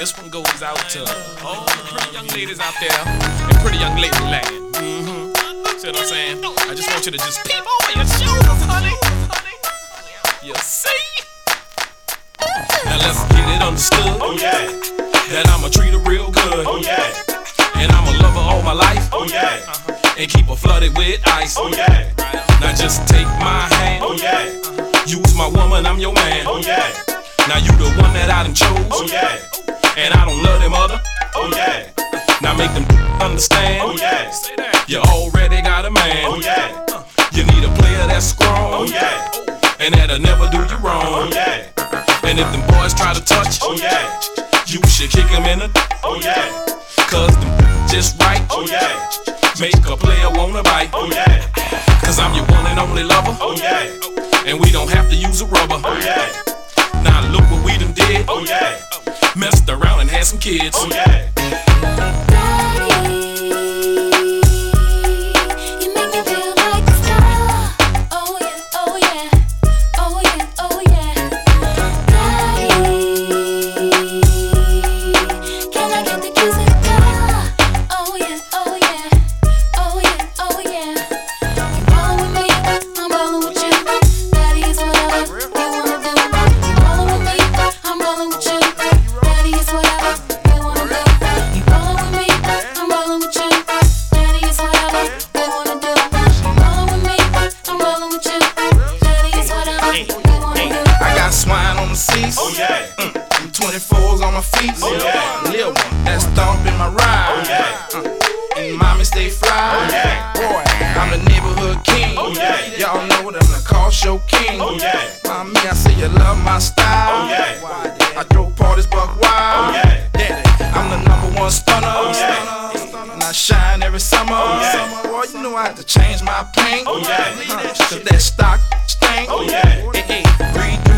This one goes out to all the pretty young ladies out there in pretty young lady land. Mm-hmm. See what I'm saying? I just want you to just peep over your shoulders, honey. You see? Now let's get it understood. Oh yeah, That I'ma treat her real good. oh yeah, And I'ma love her all my life. oh yeah, And keep her flooded with ice. oh yeah, Now just take my hand. oh yeah, Use my woman, I'm your man. oh yeah, Now you the one that I done chose. oh yeah, And I don't love them other. oh yeah, Now make them understand. oh yeah, You already got a man. oh yeah, You need a player that's strong. oh yeah, And that'll never do you wrong. oh yeah, And if them boys try to touch, oh yeah, you should kick them in the. oh yeah, Cause them just right. oh yeah, Make a player wanna bite. oh yeah, Cause I'm your one and only lover. oh yeah, And we don't have to use a rubber. oh yeah, Now look what we done did. oh yeah, Messed around and had some kids. oh yeah. Seats. Oh yeah, Mm, them 24s on my feet. Oh, yeah. Lil one, that's stomping my ride. oh yeah, And mommy stay fly. Oh, yeah. Boy, I'm the neighborhood king. Oh, yeah. Y'all know that I'm the car show king. oh yeah, Mommy, I say you love my style. Oh, yeah. I throw parties buck wild. Oh, yeah. Daddy, I'm the number one stunner. Oh, yeah. And I shine every summer. Oh yeah. Boy, you know I have to change my paint. Oh, yeah. Cause that stock stink. Oh, yeah. Hey, hey, breathe